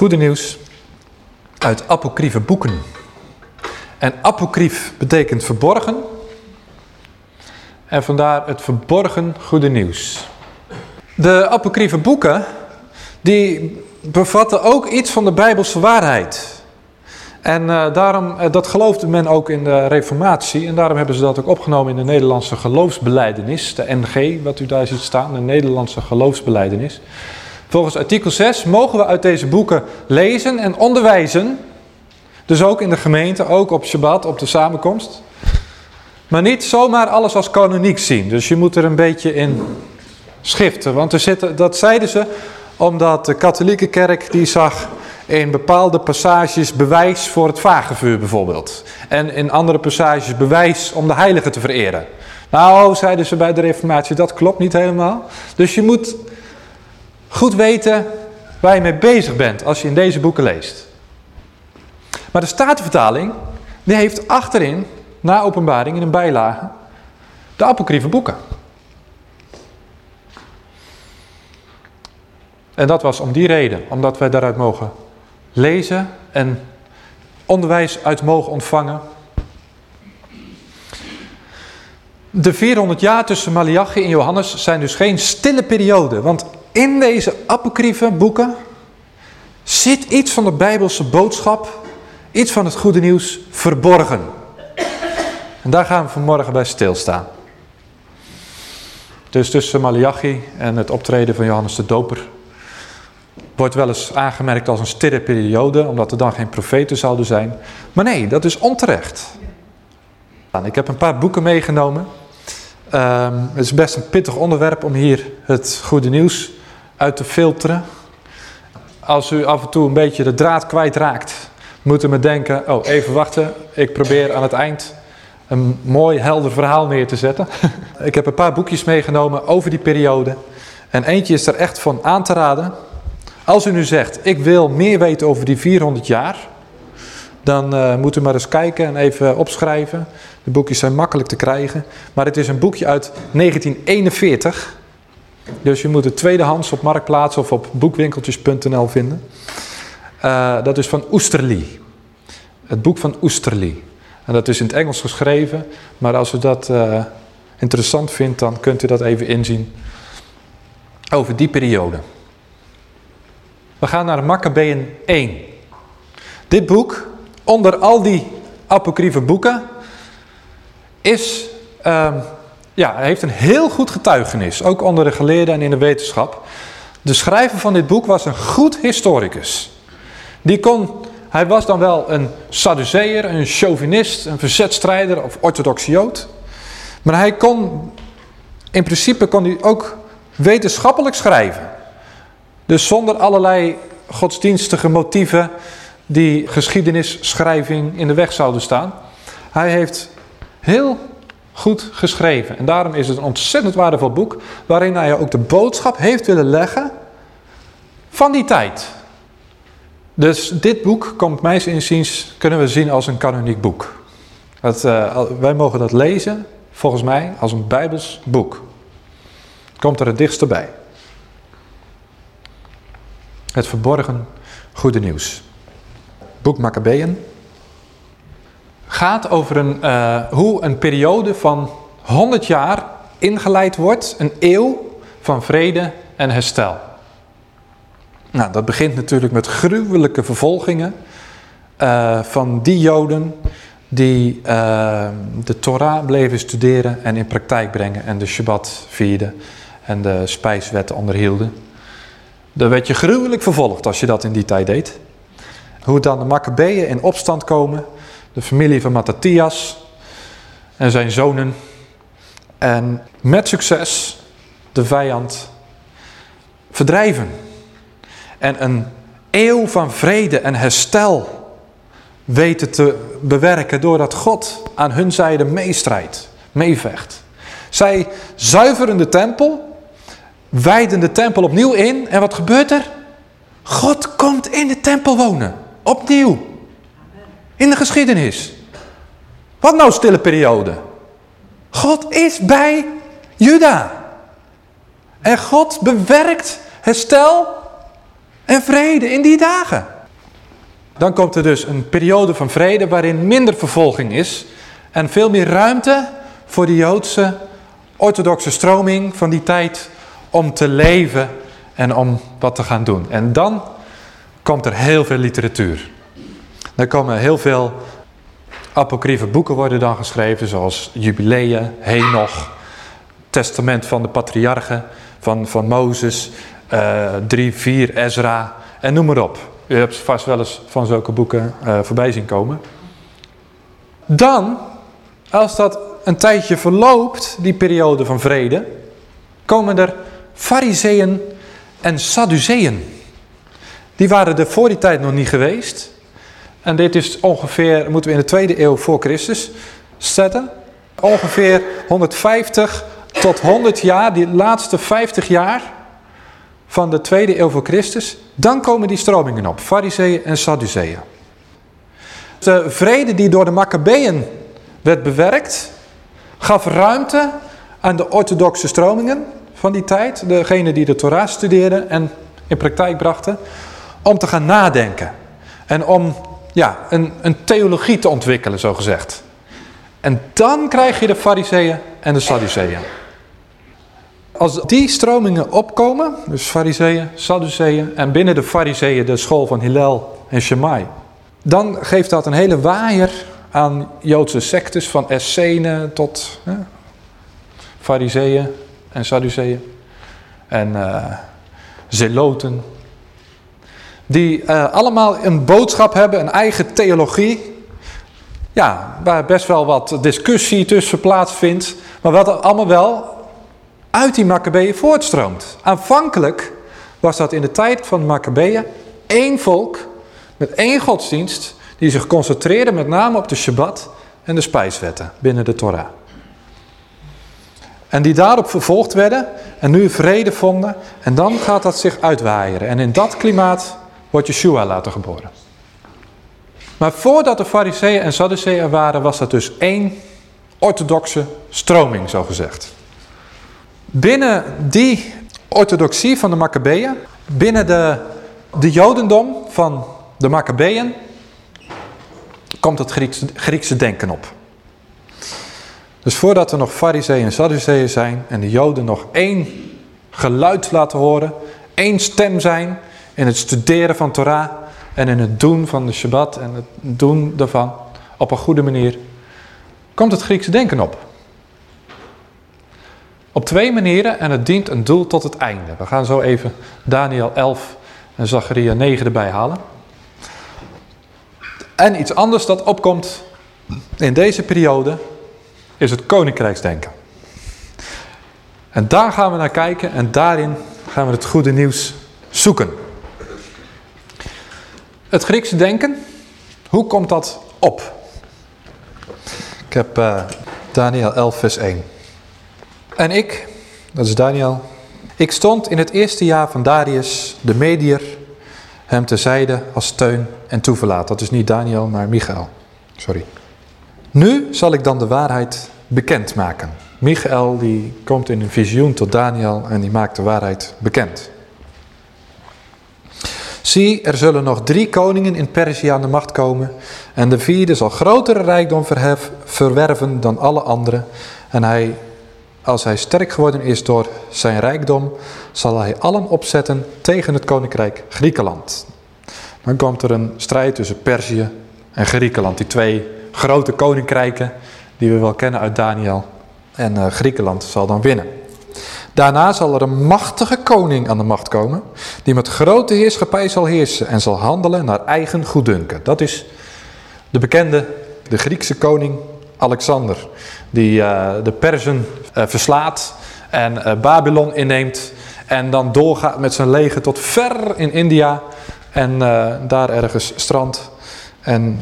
Goede nieuws uit apocryfe boeken. En apocryf betekent verborgen. En vandaar het verborgen goede nieuws. De apocryfe boeken, die bevatten ook iets van de Bijbelse waarheid. En uh, daarom, uh, dat geloofde men ook in de reformatie. En daarom hebben ze dat ook opgenomen in de Nederlandse geloofsbeleidenis. De NG, wat u daar ziet staan, de Nederlandse geloofsbeleidenis. Volgens artikel 6 mogen we uit deze boeken lezen en onderwijzen. Dus ook in de gemeente, ook op Shabbat, op de samenkomst. Maar niet zomaar alles als kanoniek zien. Dus je moet er een beetje in schiften. Want er zitten, dat zeiden ze omdat de katholieke kerk die zag in bepaalde passages bewijs voor het vagevuur bijvoorbeeld. En in andere passages bewijs om de heilige te vereren. Nou, zeiden ze bij de reformatie, dat klopt niet helemaal. Dus je moet goed weten waar je mee bezig bent als je in deze boeken leest. Maar de Statenvertaling, die heeft achterin, na openbaring in een bijlage, de apocryfe boeken. En dat was om die reden, omdat wij daaruit mogen lezen en onderwijs uit mogen ontvangen. De 400 jaar tussen Malachi en Johannes zijn dus geen stille periode, want in deze apocryfe boeken zit iets van de Bijbelse boodschap, iets van het goede nieuws verborgen. En daar gaan we vanmorgen bij stilstaan. Dus tussen Malachi en het optreden van Johannes de Doper wordt wel eens aangemerkt als een stille periode, omdat er dan geen profeten zouden zijn. Maar nee, dat is onterecht. Ik heb een paar boeken meegenomen. Um, het is best een pittig onderwerp om hier het goede nieuws uit te filteren. Als u af en toe een beetje de draad kwijtraakt, moet u me denken, oh even wachten, ik probeer aan het eind een mooi helder verhaal neer te zetten. ik heb een paar boekjes meegenomen over die periode. En eentje is er echt van aan te raden. Als u nu zegt, ik wil meer weten over die 400 jaar, dan uh, moet u maar eens kijken en even opschrijven. De boekjes zijn makkelijk te krijgen. Maar het is een boekje uit 1941. Dus je moet het tweedehands op Marktplaats of op boekwinkeltjes.nl vinden. Uh, dat is van Oesterli. Het boek van Oesterli. En dat is in het Engels geschreven. Maar als u dat uh, interessant vindt, dan kunt u dat even inzien. Over die periode. We gaan naar Maccabeën 1. Dit boek, onder al die apocryfe boeken, is, uh, ja, heeft een heel goed getuigenis. Ook onder de geleerden en in de wetenschap. De schrijver van dit boek was een goed historicus. Die kon, hij was dan wel een Sadduceer, een chauvinist, een verzetstrijder of orthodox jood. Maar hij kon, in principe kon hij ook wetenschappelijk schrijven. Dus zonder allerlei godsdienstige motieven die geschiedenischrijving in de weg zouden staan. Hij heeft heel goed geschreven. En daarom is het een ontzettend waardevol boek waarin hij ook de boodschap heeft willen leggen van die tijd. Dus dit boek komt mijns inziens, kunnen we zien als een kanoniek boek. Dat, uh, wij mogen dat lezen, volgens mij, als een bijbels boek. Komt er het dichtst bij. Het verborgen goede nieuws. Boek Maccabeën gaat over een, uh, hoe een periode van 100 jaar ingeleid wordt. Een eeuw van vrede en herstel. Nou, dat begint natuurlijk met gruwelijke vervolgingen uh, van die joden die uh, de Torah bleven studeren en in praktijk brengen en de Shabbat vierden en de spijswet onderhielden. Dan werd je gruwelijk vervolgd als je dat in die tijd deed. Hoe dan de Maccabeeën in opstand komen. De familie van Mattathias en zijn zonen. En met succes de vijand verdrijven. En een eeuw van vrede en herstel weten te bewerken doordat God aan hun zijde meestrijdt, meevecht. Zij zuiveren de tempel wijden de tempel opnieuw in. En wat gebeurt er? God komt in de tempel wonen. Opnieuw. In de geschiedenis. Wat nou stille periode? God is bij Juda. En God bewerkt herstel en vrede in die dagen. Dan komt er dus een periode van vrede waarin minder vervolging is en veel meer ruimte voor de Joodse orthodoxe stroming van die tijd om te leven en om wat te gaan doen. En dan komt er heel veel literatuur. Er komen heel veel apocryfe boeken worden dan geschreven, zoals Jubileeën, Henoch, Testament van de Patriarchen, van, van Mozes, uh, 3, 4, Ezra en noem maar op. U hebt vast wel eens van zulke boeken uh, voorbij zien komen. Dan, als dat een tijdje verloopt, die periode van vrede, komen er fariseeën en sadduceeën. Die waren er voor die tijd nog niet geweest. En dit is ongeveer, moeten we in de tweede eeuw voor Christus zetten. Ongeveer 150 tot 100 jaar, die laatste 50 jaar van de tweede eeuw voor Christus. Dan komen die stromingen op, fariseeën en sadduceeën. De vrede die door de Maccabeeën werd bewerkt, gaf ruimte aan de orthodoxe stromingen van die tijd. Degene die de Torah studeerden en in praktijk brachten. Om te gaan nadenken. En om ja, een, een theologie te ontwikkelen, zo gezegd. En dan krijg je de fariseeën en de sadduceeën. Als die stromingen opkomen, dus fariseeën, sadduceeën en binnen de fariseeën de school van Hillel en Shammai. Dan geeft dat een hele waaier aan Joodse sectes van Essenen tot hè, fariseeën en sadduceeën. En uh, zeloten die uh, allemaal een boodschap hebben, een eigen theologie. Ja, waar best wel wat discussie tussen plaatsvindt. Maar wat allemaal wel uit die Maccabeeën voortstroomt. Aanvankelijk was dat in de tijd van de Maccabeeën één volk met één godsdienst. Die zich concentreerde met name op de Shabbat en de spijswetten binnen de Torah. En die daarop vervolgd werden en nu vrede vonden. En dan gaat dat zich uitwaaieren. En in dat klimaat wordt Yeshua later geboren. Maar voordat de fariseeën en sadduceeën waren, was dat dus één orthodoxe stroming, zo gezegd. Binnen die orthodoxie van de Maccabeeën, binnen de, de jodendom van de Maccabeeën, komt het Griekse, Griekse denken op. Dus voordat er nog fariseeën en sadduceeën zijn en de joden nog één geluid laten horen, één stem zijn in het studeren van Torah en in het doen van de Shabbat en het doen daarvan op een goede manier, komt het Griekse denken op. Op twee manieren en het dient een doel tot het einde. We gaan zo even Daniel 11 en Zacharia 9 erbij halen. En iets anders dat opkomt in deze periode is het koninkrijksdenken. En daar gaan we naar kijken en daarin gaan we het goede nieuws zoeken. Het Griekse denken, hoe komt dat op? Ik heb uh, Daniel 11 vers 1. En ik, dat is Daniel, ik stond in het eerste jaar van Darius, de medier, hem terzijde als steun en toeverlaat. Dat is niet Daniel, maar Michael. Sorry. Nu zal ik dan de waarheid bekendmaken. Michael die komt in een visioen tot Daniel en die maakt de waarheid bekend. Zie, er zullen nog drie koningen in Perzië aan de macht komen. En de vierde zal grotere rijkdom verhef, verwerven dan alle anderen. En hij, als hij sterk geworden is door zijn rijkdom, zal hij allen opzetten tegen het koninkrijk Griekenland. Dan komt er een strijd tussen Perzië en Griekenland. Die twee grote koninkrijken die we wel kennen uit Daniel. En uh, Griekenland zal dan winnen. Daarna zal er een machtige koning aan de macht komen, die met grote heerschappij zal heersen en zal handelen naar eigen goeddunken. Dat is de bekende, de Griekse koning Alexander, die uh, de Persen uh, verslaat en uh, Babylon inneemt en dan doorgaat met zijn leger tot ver in India en daar ergens strandt en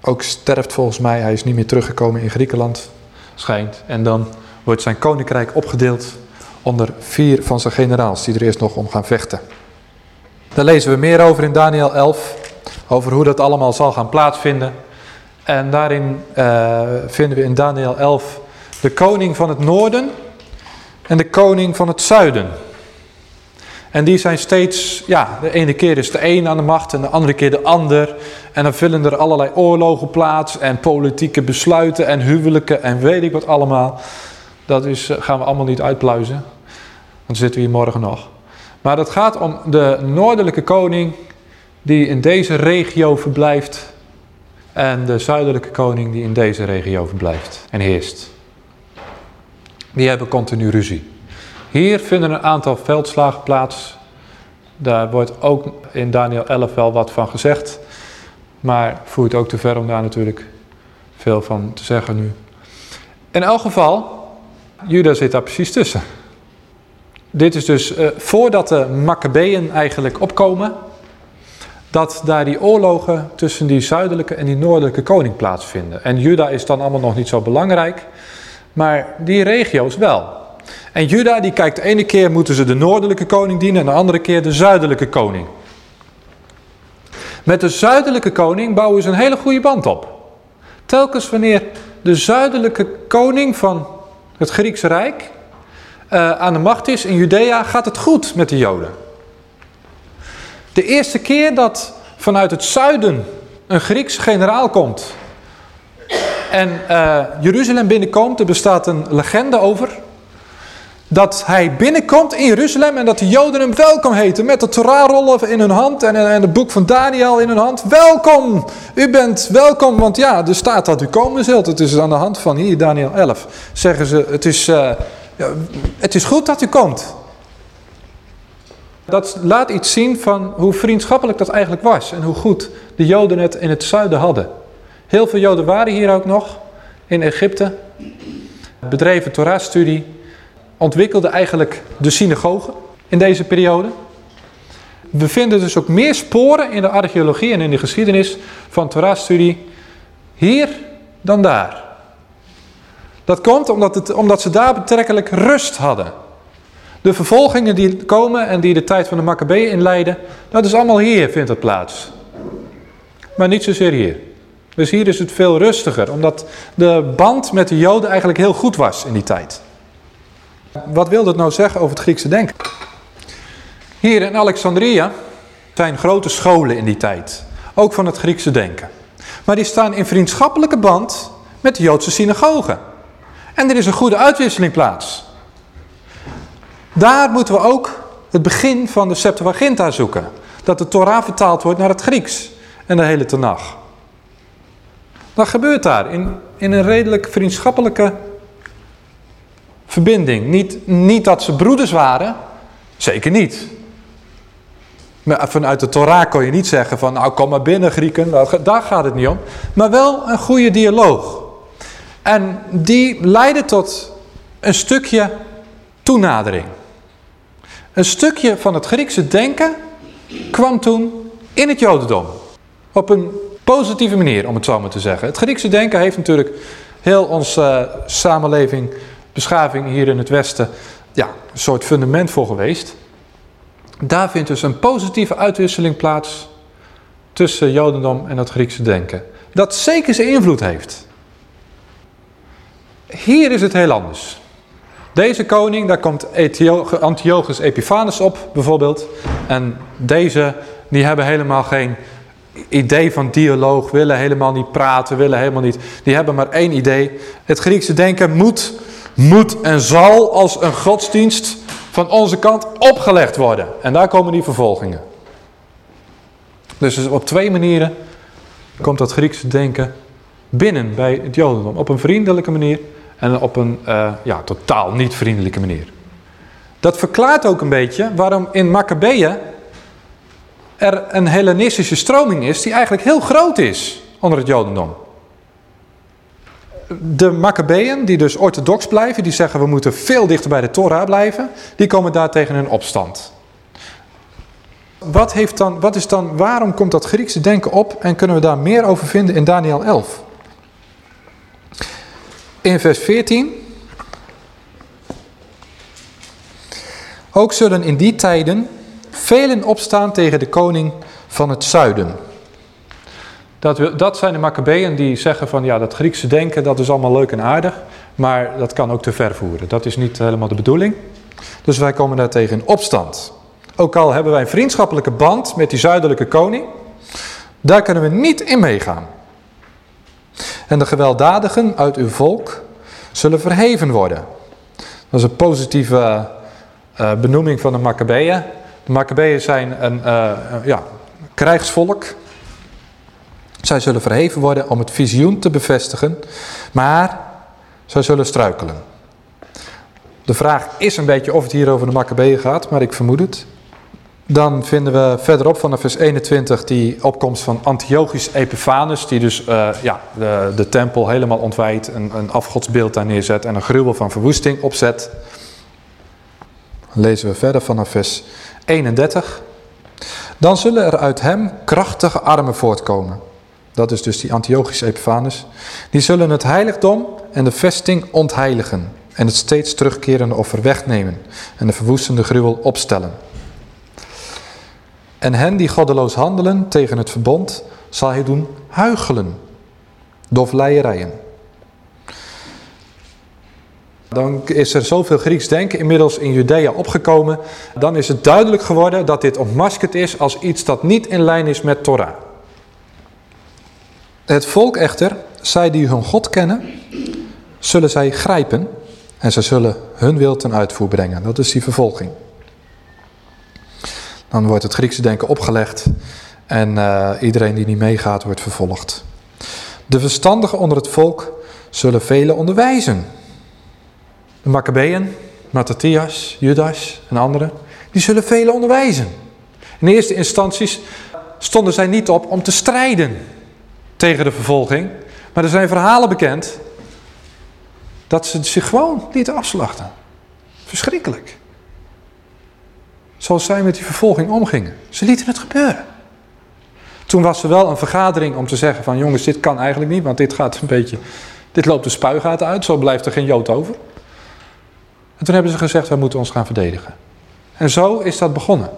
ook sterft volgens mij. Hij is niet meer teruggekomen in Griekenland, schijnt. En dan wordt zijn koninkrijk opgedeeld onder vier van zijn generaals die er eerst nog om gaan vechten. Daar lezen we meer over in Daniel 11, over hoe dat allemaal zal gaan plaatsvinden. En daarin uh, vinden we in Daniel 11 de koning van het noorden en de koning van het zuiden. En die zijn steeds, ja, de ene keer is de een aan de macht en de andere keer de ander. En dan vinden er allerlei oorlogen plaats en politieke besluiten en huwelijken en weet ik wat allemaal. Dat is, eh, gaan we allemaal niet uitpluizen, dan zitten we hier morgen nog. Maar het gaat om de noordelijke koning die in deze regio verblijft en de zuidelijke koning die in deze regio verblijft en heerst. Die hebben continu ruzie. Hier vinden een aantal veldslagen plaats. Daar wordt ook in Daniel 11 wel wat van gezegd. Maar voert ook te ver om daar natuurlijk veel van te zeggen nu. In elk geval, Juda zit daar precies tussen. Dit is dus uh, voordat de Maccabeeën eigenlijk opkomen, dat daar die oorlogen tussen die zuidelijke en die noordelijke koning plaatsvinden. En Juda is dan allemaal nog niet zo belangrijk, maar die regio's wel. En Juda die kijkt de ene keer moeten ze de noordelijke koning dienen en de andere keer de zuidelijke koning. Met de zuidelijke koning bouwen ze een hele goede band op. Telkens wanneer de zuidelijke koning van het Griekse Rijk uh, aan de macht is in Judea, gaat het goed met de Joden. De eerste keer dat vanuit het zuiden een Grieks generaal komt en uh, Jeruzalem binnenkomt, er bestaat een legende over dat hij binnenkomt in Jeruzalem en dat de Joden hem welkom heten met de Torahrollen in hun hand en, en het boek van Daniel in hun hand. Welkom, u bent welkom, want ja, er staat dat u komen zult. Het is aan de hand van hier, Daniel 11, zeggen ze, het is, ja, het is goed dat u komt. Dat laat iets zien van hoe vriendschappelijk dat eigenlijk was en hoe goed de Joden het in het zuiden hadden. Heel veel Joden waren hier ook nog, in Egypte, bedreven Torah-studie, ontwikkelde eigenlijk de synagoge in deze periode. We vinden dus ook meer sporen in de archeologie en in de geschiedenis van Torah-studie hier dan daar. Dat komt omdat, het, omdat ze daar betrekkelijk rust hadden. De vervolgingen die komen en die de tijd van de Maccabeeën inleiden, dat is allemaal hier vindt het plaats. Maar niet zozeer hier. Dus hier is het veel rustiger, omdat de band met de Joden eigenlijk heel goed was in die tijd. Wat wil dat nou zeggen over het Griekse denken? Hier in Alexandria zijn grote scholen in die tijd. Ook van het Griekse denken. Maar die staan in vriendschappelijke band met de Joodse synagogen. En er is een goede uitwisseling plaats. Daar moeten we ook het begin van de Septuaginta zoeken. Dat de Torah vertaald wordt naar het Grieks. En de hele Tanach. Wat gebeurt daar? In, in een redelijk vriendschappelijke verbinding. Niet, niet dat ze broeders waren, zeker niet. Maar vanuit de Torah kon je niet zeggen van, nou kom maar binnen Grieken, daar gaat het niet om. Maar wel een goede dialoog. En die leidde tot een stukje toenadering. Een stukje van het Griekse denken kwam toen in het Jodendom. Op een positieve manier, om het zo maar te zeggen. Het Griekse denken heeft natuurlijk heel onze uh, samenleving beschaving hier in het Westen ja, een soort fundament voor geweest. Daar vindt dus een positieve uitwisseling plaats tussen Jodendom en het Griekse denken. Dat zeker zijn invloed heeft. Hier is het heel anders. Deze koning, daar komt Antiochus Epiphanes op bijvoorbeeld. En deze, die hebben helemaal geen idee van dialoog, willen helemaal niet praten, willen helemaal niet. Die hebben maar één idee. Het Griekse denken moet moet en zal als een godsdienst van onze kant opgelegd worden. En daar komen die vervolgingen. Dus op twee manieren komt dat Griekse denken binnen bij het Jodendom. Op een vriendelijke manier en op een uh, ja, totaal niet vriendelijke manier. Dat verklaart ook een beetje waarom in Maccabeeën er een Hellenistische stroming is die eigenlijk heel groot is onder het Jodendom de Maccabeeën, die dus orthodox blijven, die zeggen we moeten veel dichter bij de Torah blijven, die komen daar tegen een opstand. Wat, heeft dan, wat is dan, waarom komt dat Griekse denken op en kunnen we daar meer over vinden in Daniel 11? In vers 14. Ook zullen in die tijden velen opstaan tegen de koning van het zuiden. Dat, dat zijn de Maccabeeën die zeggen van ja, dat Griekse denken dat is allemaal leuk en aardig. Maar dat kan ook te ver voeren. Dat is niet helemaal de bedoeling. Dus wij komen daar tegen in opstand. Ook al hebben wij een vriendschappelijke band met die zuidelijke koning, daar kunnen we niet in meegaan. En de gewelddadigen uit uw volk zullen verheven worden. Dat is een positieve uh, benoeming van de Maccabeeën. De Maccabeeën zijn een uh, ja, krijgsvolk. Zij zullen verheven worden om het visioen te bevestigen, maar zij zullen struikelen. De vraag is een beetje of het hier over de Maccabeeën gaat, maar ik vermoed het. Dan vinden we verderop vanaf vers 21 die opkomst van Antiochus Epiphanes, die dus uh, ja, de, de, tempel helemaal ontwijdt, een, een afgodsbeeld daar neerzet en een gruwel van verwoesting opzet. Lezen we verder vanaf vers 31. Dan zullen er uit hem krachtige armen voortkomen. Dat is dus die Antiochus Epiphanes. Die zullen het heiligdom en de vesting ontheiligen en het steeds terugkerende offer wegnemen en de verwoestende gruwel opstellen. En hen die goddeloos handelen tegen het verbond, zal hij doen huichelen, dofleierijen. Dan is er zoveel Grieks denken inmiddels in Judea opgekomen. Dan is het duidelijk geworden dat dit ontmaskerd is als iets dat niet in lijn is met Torah. Het volk echter, zij die hun God kennen, zullen zij grijpen en zij zullen hun wil ten uitvoer brengen. Dat is die vervolging. Dan wordt het Griekse denken opgelegd en uh, iedereen die niet meegaat wordt vervolgd. De verstandigen onder het volk zullen velen onderwijzen. De Maccabeeën, Mattathias, Judas en anderen, die zullen velen onderwijzen. In eerste instanties stonden zij niet op om te strijden tegen de vervolging. Maar er zijn verhalen bekend dat ze zich gewoon lieten afslachten. Verschrikkelijk. Zoals zij met die vervolging omgingen. Ze lieten het gebeuren. Toen was er wel een vergadering om te zeggen van jongens, dit kan eigenlijk niet, want dit gaat een beetje, dit loopt de spuigaten uit, zo blijft er geen Jood over. En toen hebben ze gezegd, wij moeten ons gaan verdedigen. En zo is dat begonnen.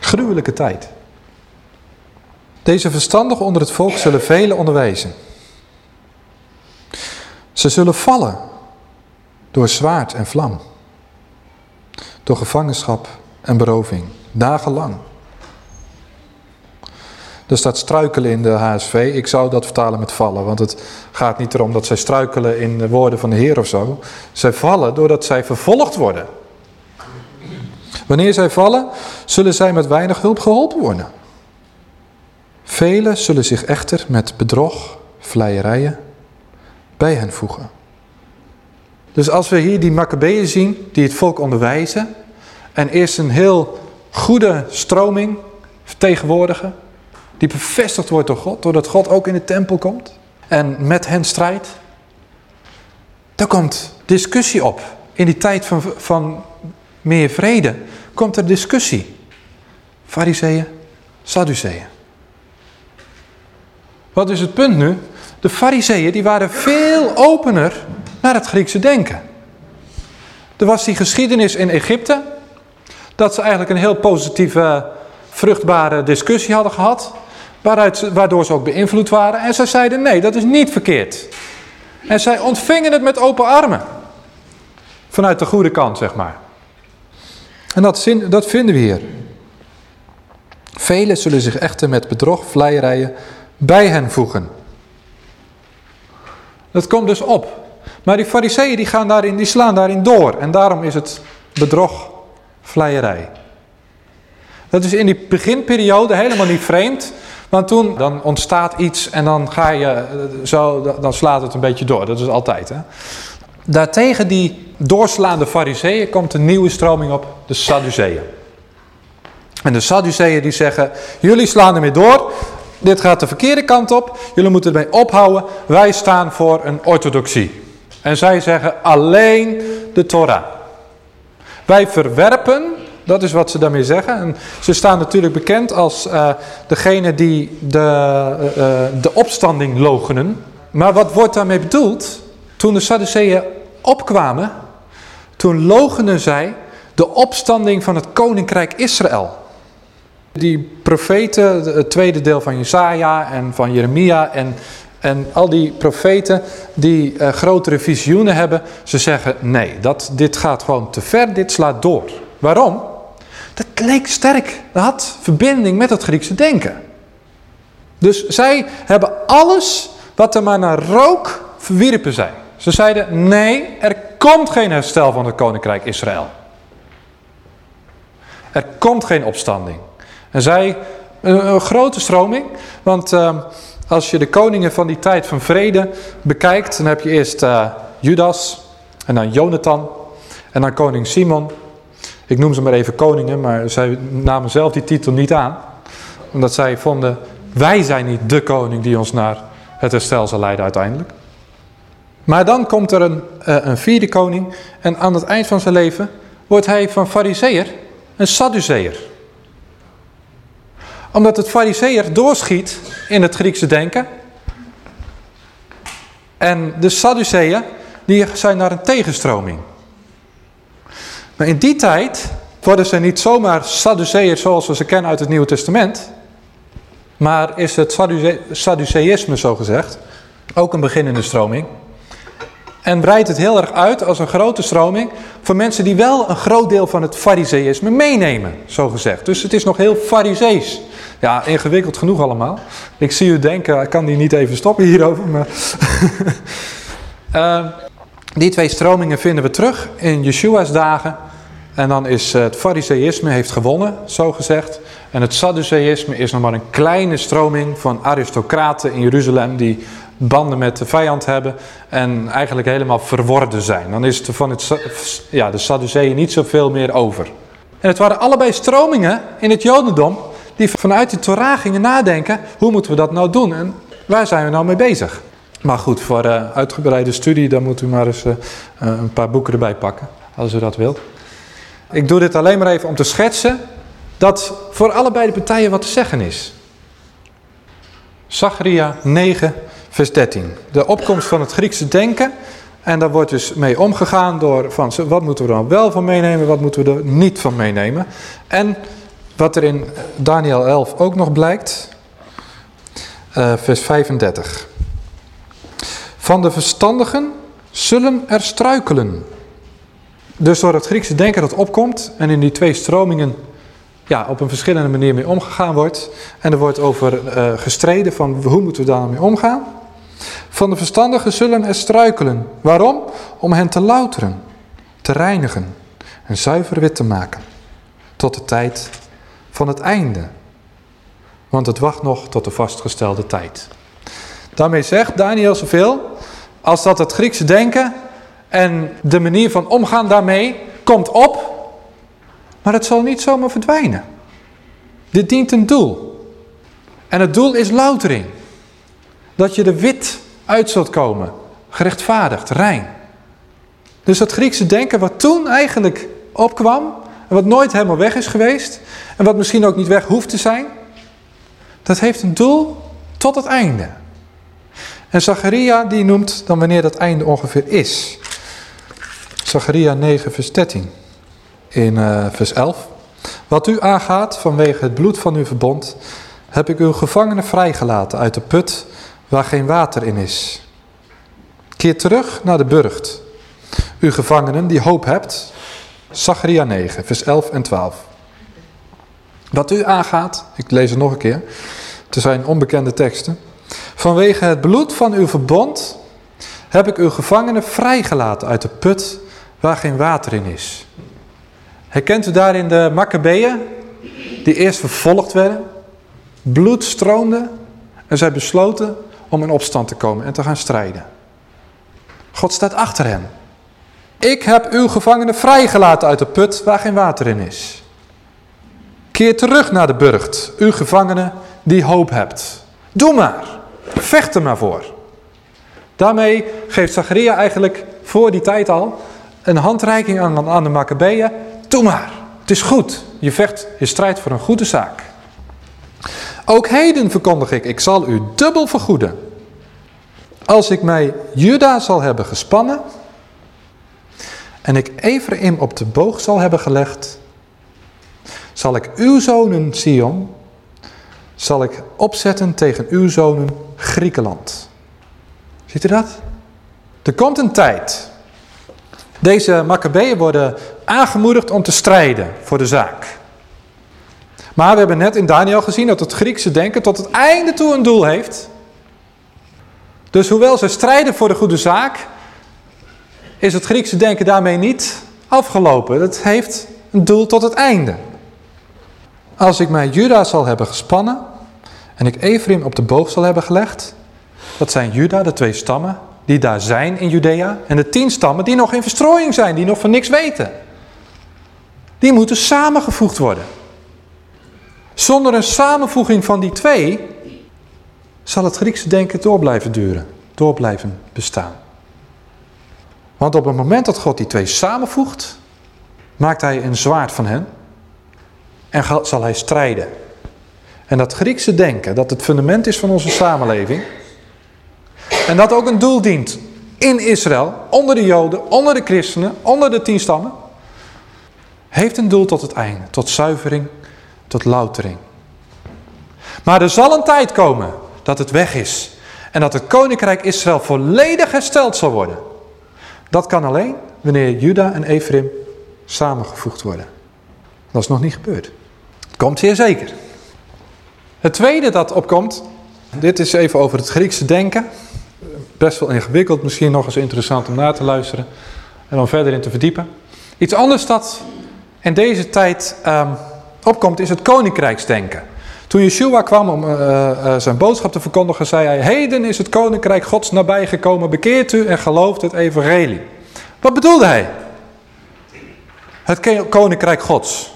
Gruwelijke tijd. Deze verstandigen onder het volk zullen velen onderwijzen. Ze zullen vallen door zwaard en vlam. Door gevangenschap en beroving. Dagenlang. Er staat struikelen in de HSV. Ik zou dat vertalen met vallen. Want het gaat niet erom dat zij struikelen in de woorden van de Heer of zo. Zij vallen doordat zij vervolgd worden. Wanneer zij vallen, zullen zij met weinig hulp geholpen worden. Velen zullen zich echter met bedrog, vleierijen bij hen voegen. Dus als we hier die Maccabeeën zien, die het volk onderwijzen, en eerst een heel goede stroming vertegenwoordigen, die bevestigd wordt door God, doordat God ook in de tempel komt en met hen strijdt. Dan komt discussie op. In die tijd van, van meer vrede komt er discussie. Fariseeën, Sadduceeën. Wat is het punt nu? De fariseeën die waren veel opener naar het Griekse denken. Er was die geschiedenis in Egypte. Dat ze eigenlijk een heel positieve, vruchtbare discussie hadden gehad. Waaruit, waardoor ze ook beïnvloed waren. En zij zeiden nee, dat is niet verkeerd. En zij ontvingen het met open armen. Vanuit de goede kant, zeg maar. En dat, dat vinden we hier. Velen zullen zich echter met bedrog, vleierijen bij hen voegen. Dat komt dus op. Maar die fariseeën die gaan daarin, die slaan daarin door. En daarom is het bedrog, vleierij. Dat is in die beginperiode helemaal niet vreemd. Want toen dan ontstaat iets en dan ga je eh, zo, dan slaat het een beetje door. Dat is altijd. Hè? Daartegen die doorslaande fariseeën komt een nieuwe stroming op, de Sadduceeën. En de Sadduceeën die zeggen, jullie slaan ermee door, dit gaat de verkeerde kant op. Jullie moeten ermee ophouden. Wij staan voor een orthodoxie. En zij zeggen alleen de Torah. Wij verwerpen, dat is wat ze daarmee zeggen. En ze staan natuurlijk bekend als uh, degene die de, uh, de opstanding logenen. Maar wat wordt daarmee bedoeld? Toen de Sadduceeën opkwamen, toen logenen zij de opstanding van het koninkrijk Israël. Die profeten, het tweede deel van Jesaja en van Jeremia en, en al die profeten die uh, grotere visioenen hebben, ze zeggen nee, dat, dit gaat gewoon te ver, dit slaat door. Waarom? Dat leek sterk. Dat had verbinding met het Griekse denken. Dus zij hebben alles wat er maar naar rook verwierpen zij. Ze zeiden, nee, er komt geen herstel van het koninkrijk Israël. Er komt geen opstanding. En zij, een, grote stroming, want uh, als je de koningen van die tijd van vrede bekijkt, dan heb je eerst uh, Judas en dan Jonathan en dan koning Simon. Ik noem ze maar even koningen, maar zij namen zelf die titel niet aan. Omdat zij vonden, wij zijn niet de koning die ons naar het herstel zal leiden uiteindelijk. Maar dan komt er een, uh, een vierde koning en aan het eind van zijn leven wordt hij van fariseer een sadduceer. Omdat het fariseer doorschiet in het Griekse denken. En de Sadduceeën die zijn naar een tegenstroming. Maar in die tijd worden ze niet zomaar Sadduceeërs zoals we ze kennen uit het Nieuwe Testament. Maar is het Sadduceïsme zo gezegd ook een beginnende stroming. En breidt het heel erg uit als een grote stroming voor mensen die wel een groot deel van het fariseïsme meenemen, zo gezegd. Dus het is nog heel farisees. Ja, ingewikkeld genoeg allemaal. Ik zie u denken, ik kan die niet even stoppen hierover. Maar uh, die twee stromingen vinden we terug in Yeshua's dagen. En dan is het fariseïsme heeft gewonnen, zo gezegd. En het sadduceïsme is nog maar een kleine stroming van aristocraten in Jeruzalem die banden met de vijand hebben en eigenlijk helemaal verworden zijn. Dan is er van het, ja, de Sadduceeën niet zoveel meer over. En het waren allebei stromingen in het Jodendom die vanuit de Torah gingen nadenken, hoe moeten we dat nou doen en waar zijn we nou mee bezig? Maar goed, voor uh, uitgebreide studie, dan moet u maar eens uh, een paar boeken erbij pakken, als u dat wilt. Ik doe dit alleen maar even om te schetsen dat voor allebei de partijen wat te zeggen is. Zacharia 9, vers 13. De opkomst van het Griekse denken. En daar wordt dus mee omgegaan door van wat moeten we er dan wel van meenemen, wat moeten we er niet van meenemen. En wat er in Daniel 11 ook nog blijkt, uh, vers 35. Van de verstandigen zullen er struikelen. Dus door het Griekse denken dat opkomt en in die twee stromingen ja, op een verschillende manier mee omgegaan wordt. En er wordt over uh, gestreden van hoe moeten we daarmee omgaan. Van de verstandigen zullen er struikelen. Waarom? Om hen te louteren, te reinigen en zuiver wit te maken. Tot de tijd van het einde. Want het wacht nog tot de vastgestelde tijd. Daarmee zegt Daniel zoveel als dat het Griekse denken en de manier van omgaan daarmee komt op. Maar het zal niet zomaar verdwijnen. Dit dient een doel. En het doel is loutering. Dat je er wit uit zult komen. Gerechtvaardigd, rein. Dus dat Griekse denken wat toen eigenlijk opkwam. En wat nooit helemaal weg is geweest. En wat misschien ook niet weg hoeft te zijn. Dat heeft een doel tot het einde. En Zacharia die noemt dan wanneer dat einde ongeveer is. Zacharia 9 vers 13. In uh, vers 11. Wat u aangaat vanwege het bloed van uw verbond, heb ik uw gevangenen vrijgelaten uit de put waar geen water in is. Keer terug naar de burcht, u gevangenen die hoop hebt. Zacharia 9, vers 11 en 12. Wat u aangaat, ik lees het nog een keer, het zijn onbekende teksten. Vanwege het bloed van uw verbond heb ik uw gevangenen vrijgelaten uit de put waar geen water in is. Herkent u daarin de Maccabeeën die eerst vervolgd werden, bloed stroomde en zij besloten om in opstand te komen en te gaan strijden. God staat achter hen. Ik heb uw gevangenen vrijgelaten uit de put waar geen water in is. Keer terug naar de burcht, uw gevangenen die hoop hebt. Doe maar, vecht er maar voor. Daarmee geeft Zacharia eigenlijk voor die tijd al een handreiking aan, aan de Maccabeeën. Doe maar, het is goed. Je vecht, je strijdt voor een goede zaak. Ook heden verkondig ik, ik zal u dubbel vergoeden. Als ik mij Juda zal hebben gespannen en ik Ephraim op de boog zal hebben gelegd, zal ik uw zonen Sion, zal ik opzetten tegen uw zonen Griekenland. Ziet u dat? Er komt een tijd. Deze Maccabeeën worden aangemoedigd om te strijden voor de zaak. Maar we hebben net in Daniel gezien dat het Griekse denken tot het einde toe een doel heeft. Dus hoewel ze strijden voor de goede zaak, is het Griekse denken daarmee niet afgelopen. Het heeft een doel tot het einde. Als ik mij Juda zal hebben gespannen en ik Ephraim op de boog zal hebben gelegd, dat zijn Juda, de twee stammen, die daar zijn in Judea, en de tien stammen die nog in verstrooiing zijn, die nog van niks weten. Die moeten samengevoegd worden. Zonder een samenvoeging van die twee zal het Griekse denken door blijven duren, door blijven bestaan. Want op het moment dat God die twee samenvoegt, maakt hij een zwaard van hen en zal hij strijden. En dat Griekse denken, dat het fundament is van onze samenleving, en dat ook een doel dient in Israël, onder de Joden, onder de christenen, onder de tien stammen, heeft een doel tot het einde, tot zuivering, tot loutering. Maar er zal een tijd komen dat het weg is en dat het koninkrijk Israël volledig hersteld zal worden. Dat kan alleen wanneer Juda en Ephraim samengevoegd worden. Dat is nog niet gebeurd. Het komt zeer zeker. Het tweede dat opkomt, dit is even over het Griekse denken. Best wel ingewikkeld, misschien nog eens interessant om na te luisteren en om verder in te verdiepen. Iets anders dat in deze tijd um, opkomt is het koninkrijksdenken. Toen Yeshua kwam om uh, uh, zijn boodschap te verkondigen, zei hij... Heden is het koninkrijk gods nabijgekomen, bekeert u en gelooft het evangelie. Wat bedoelde hij? Het koninkrijk gods.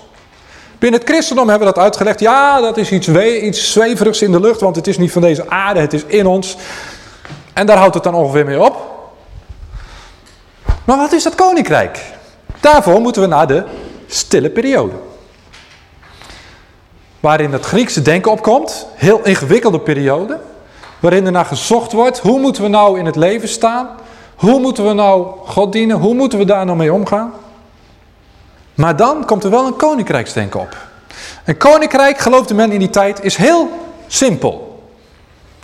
Binnen het christendom hebben we dat uitgelegd. Ja, dat is iets, iets zweverigs in de lucht, want het is niet van deze aarde, het is in ons. En daar houdt het dan ongeveer mee op. Maar wat is dat koninkrijk? Daarvoor moeten we naar de stille periode. Waarin het Griekse denken opkomt. Heel ingewikkelde periode. Waarin er naar gezocht wordt. Hoe moeten we nou in het leven staan? Hoe moeten we nou God dienen? Hoe moeten we daar nou mee omgaan? Maar dan komt er wel een koninkrijksdenken op. Een koninkrijk, geloofde men in die tijd, is heel simpel.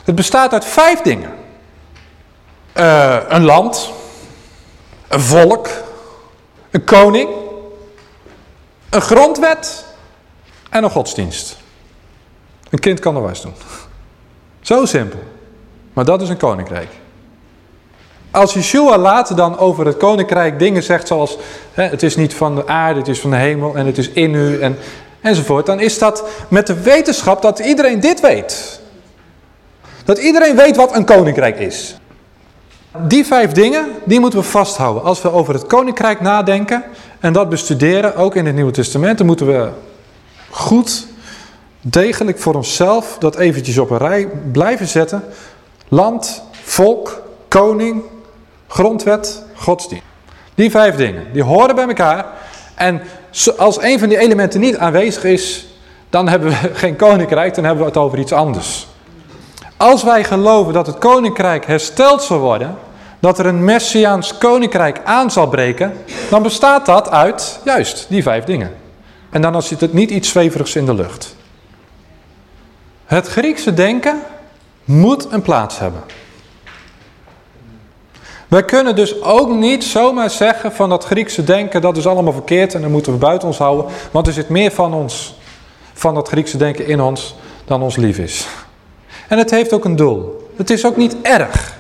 Het bestaat uit vijf dingen. Uh, een land, een volk, een koning, een grondwet en een godsdienst. Een kind kan er was doen. Zo simpel. Maar dat is een koninkrijk. Als Yeshua later dan over het koninkrijk dingen zegt zoals... Hè, het is niet van de aarde, het is van de hemel en het is in u en, enzovoort. Dan is dat met de wetenschap dat iedereen dit weet. Dat iedereen weet wat een koninkrijk is. Die vijf dingen, die moeten we vasthouden. Als we over het koninkrijk nadenken en dat bestuderen, ook in het Nieuwe Testament, dan moeten we goed, degelijk voor onszelf dat eventjes op een rij blijven zetten. Land, volk, koning, grondwet, godsdienst. Die vijf dingen, die horen bij elkaar. En als een van die elementen niet aanwezig is, dan hebben we geen koninkrijk, dan hebben we het over iets anders. Als wij geloven dat het koninkrijk hersteld zal worden, dat er een Messiaans koninkrijk aan zal breken, dan bestaat dat uit, juist, die vijf dingen. En dan zit het niet iets zweverigs in de lucht. Het Griekse denken moet een plaats hebben. Wij kunnen dus ook niet zomaar zeggen van dat Griekse denken, dat is allemaal verkeerd en dat moeten we buiten ons houden. Want er zit meer van ons, van dat Griekse denken in ons, dan ons lief is. En het heeft ook een doel. Het is ook niet erg.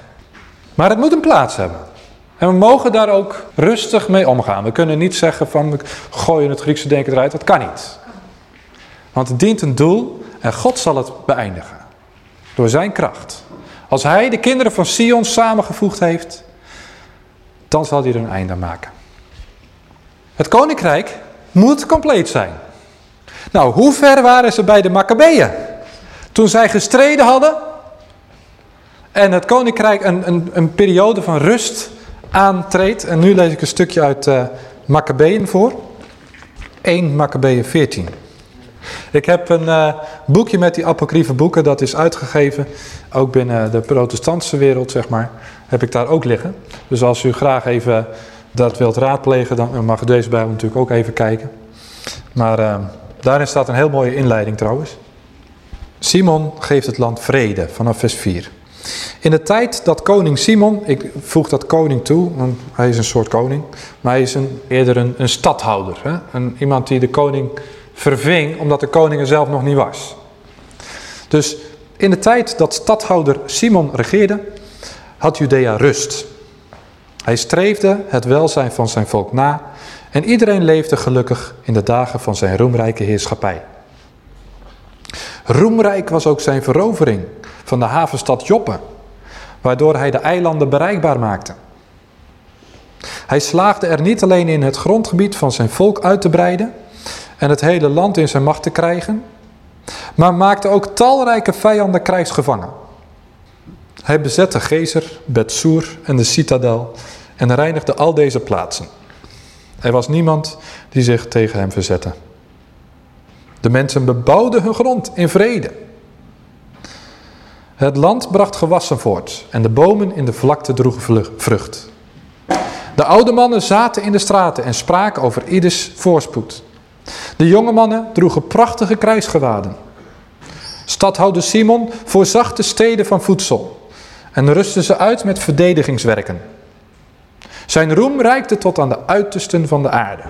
Maar het moet een plaats hebben. En we mogen daar ook rustig mee omgaan. We kunnen niet zeggen van we gooien het Griekse denken eruit. Dat kan niet. Want het dient een doel en God zal het beëindigen. Door zijn kracht. Als hij de kinderen van Sion samengevoegd heeft, dan zal hij er een einde aan maken. Het koninkrijk moet compleet zijn. Nou, hoe ver waren ze bij de Maccabeeën? Toen zij gestreden hadden en het koninkrijk een, een, een periode van rust aantreedt. En nu lees ik een stukje uit uh, voor. 1 Maccabeeën 14. Ik heb een uh, boekje met die apocryfe boeken, dat is uitgegeven, ook binnen de protestantse wereld, zeg maar, heb ik daar ook liggen. Dus als u graag even dat wilt raadplegen, dan mag u deze Bijbel natuurlijk ook even kijken. Maar uh, daarin staat een heel mooie inleiding trouwens. Simon geeft het land vrede, vanaf vers 4. In de tijd dat koning Simon, ik voeg dat koning toe, want hij is een soort koning, maar hij is een, eerder een, een stadhouder. Hè? Een, iemand die de koning verving omdat de koning er zelf nog niet was. Dus in de tijd dat stadhouder Simon regeerde, had Judea rust. Hij streefde het welzijn van zijn volk na en iedereen leefde gelukkig in de dagen van zijn roemrijke heerschappij. Roemrijk was ook zijn verovering van de havenstad Joppe, waardoor hij de eilanden bereikbaar maakte. Hij slaagde er niet alleen in het grondgebied van zijn volk uit te breiden en het hele land in zijn macht te krijgen, maar maakte ook talrijke vijanden krijgsgevangen. Hij bezette Gezer, Betsoer en de citadel en reinigde al deze plaatsen. Er was niemand die zich tegen hem verzette. De mensen bebouwden hun grond in vrede. Het land bracht gewassen voort en de bomen in de vlakte droegen vrucht. De oude mannen zaten in de straten en spraken over ieders voorspoed. De jonge mannen droegen prachtige kruisgewaden. Stadhouder Simon voorzag de steden van voedsel en rustte ze uit met verdedigingswerken. Zijn roem reikte tot aan de uitersten van de aarde.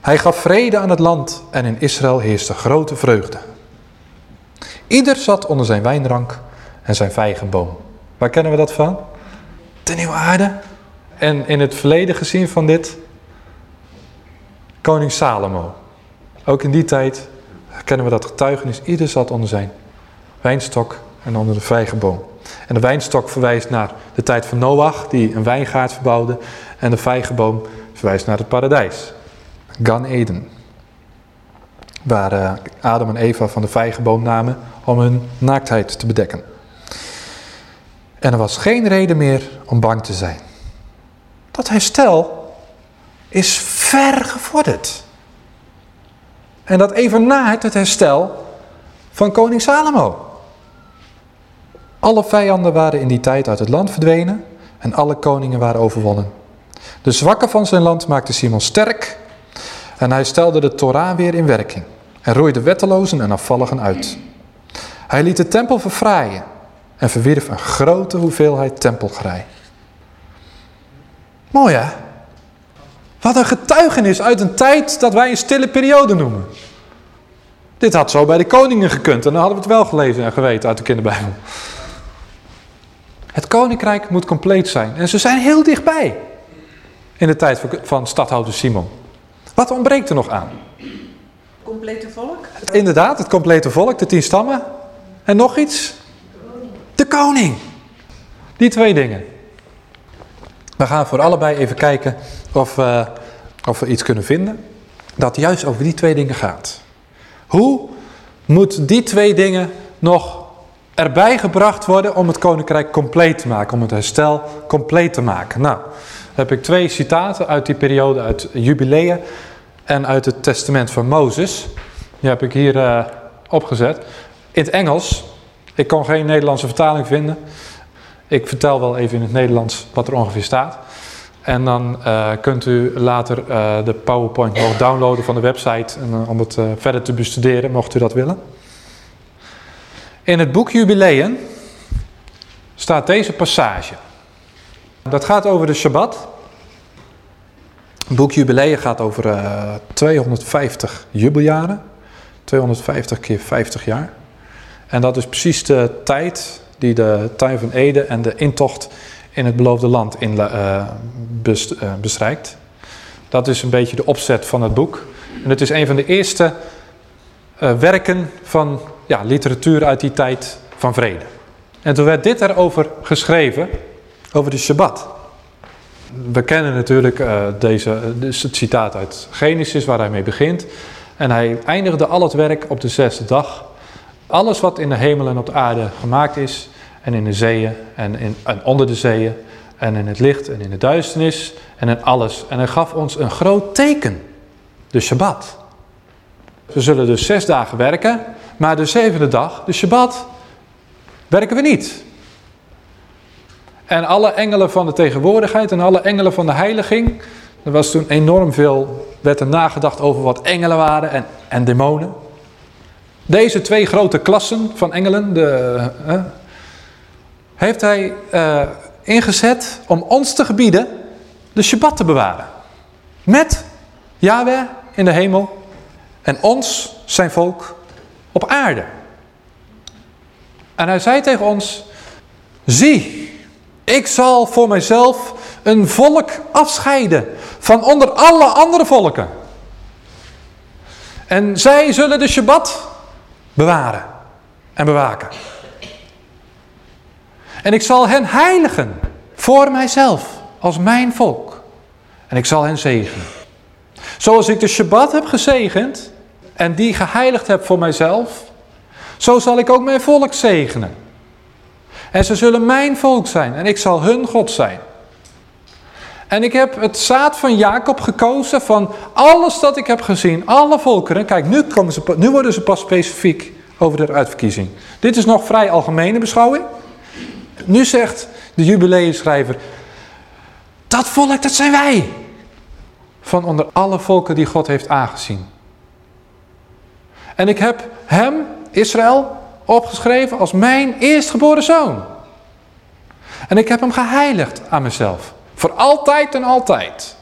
Hij gaf vrede aan het land en in Israël heerste grote vreugde. Ieder zat onder zijn wijnrank en zijn vijgenboom. Waar kennen we dat van? De nieuwe aarde. En in het verleden gezien van dit, koning Salomo. Ook in die tijd kennen we dat getuigenis. Ieder zat onder zijn wijnstok en onder de vijgenboom. En de wijnstok verwijst naar de tijd van Noach, die een wijngaard verbouwde. En de vijgenboom verwijst naar het paradijs. Gan Eden. Waar uh, Adam en Eva van de vijgenboom namen om hun naaktheid te bedekken. En er was geen reden meer om bang te zijn. Dat herstel is ver gevorderd. En dat evenaart het herstel van koning Salomo. Alle vijanden waren in die tijd uit het land verdwenen en alle koningen waren overwonnen. De zwakken van zijn land maakte Simon sterk en hij stelde de Torah weer in werking en roeide wettelozen en afvalligen uit. Hij liet de tempel verfraaien en verwierf een grote hoeveelheid tempelgrij. Mooi hè? Wat een getuigenis uit een tijd dat wij een stille periode noemen. Dit had zo bij de koningen gekund en dan hadden we het wel gelezen en geweten uit de kinderbijbel. Het koninkrijk moet compleet zijn. En ze zijn heel dichtbij. In de tijd van stadhouder Simon. Wat ontbreekt er nog aan? Complete volk? Inderdaad, het complete volk, de tien stammen. En nog iets? De koning. Die twee dingen. We gaan voor allebei even kijken of, uh, of we iets kunnen vinden dat juist over die twee dingen gaat. Hoe moet die twee dingen nog erbij gebracht worden om het koninkrijk compleet te maken, om het herstel compleet te maken? Nou, heb ik twee citaten uit die periode, uit Jubileeën en uit het testament van Mozes. Die heb ik hier uh, opgezet. In het Engels, ik kon geen Nederlandse vertaling vinden. Ik vertel wel even in het Nederlands wat er ongeveer staat. En dan uh, kunt u later uh, de PowerPoint nog downloaden van de website en, om het verder te bestuderen, mocht u dat willen. In het boek Jubileeën staat deze passage. Dat gaat over de Shabbat. Het boek Jubileeën gaat over 250 jubeljaren. 250 keer 50 jaar. En dat is precies de tijd die de tuin van Ede en de intocht in het beloofde land in, uh. Dat is een beetje de opzet van het boek. En het is een van de eerste werken van ja, literatuur uit die tijd van vrede. En toen werd dit erover geschreven, over de Shabbat. We kennen natuurlijk deze, dus het citaat uit Genesis waar hij mee begint. En hij eindigde al het werk op de zesde dag. Alles wat in de hemel en op de aarde gemaakt is, en in de zeeën en, in, en onder de zeeën en in het licht en in de duisternis en in alles. En hij gaf ons een groot teken, de Shabbat. We zullen dus zes dagen werken, maar de zevende dag, de Shabbat, werken we niet. En alle engelen van de tegenwoordigheid en alle engelen van de heiliging, er was toen enorm veel, werd er nagedacht over wat engelen waren en, en demonen. Deze twee grote klassen van engelen, de, heeft hij uh, ingezet om ons te gebieden de Shabbat te bewaren. Met Yahweh in de hemel en ons, zijn volk, op aarde. En hij zei tegen ons, zie, ik zal voor mijzelf een volk afscheiden van onder alle andere volken. En zij zullen de Shabbat bewaren en bewaken. En ik zal hen heiligen voor mijzelf, als mijn volk. En ik zal hen zegenen. Zoals ik de Shabbat heb gezegend en die geheiligd heb voor mijzelf, zo zal ik ook mijn volk zegenen. En ze zullen mijn volk zijn en ik zal hun God zijn. En ik heb het zaad van Jacob gekozen van alles dat ik heb gezien, alle volkeren. Kijk, nu, komen ze, nu worden ze pas specifiek over de uitverkiezing. Dit is nog vrij algemene beschouwing. Nu zegt de jubileumschrijver, dat volk, dat zijn wij. Van onder alle volken die God heeft aangezien. En ik heb hem, Israël, opgeschreven als mijn eerstgeboren zoon. En ik heb hem geheiligd aan mezelf. Voor altijd en altijd.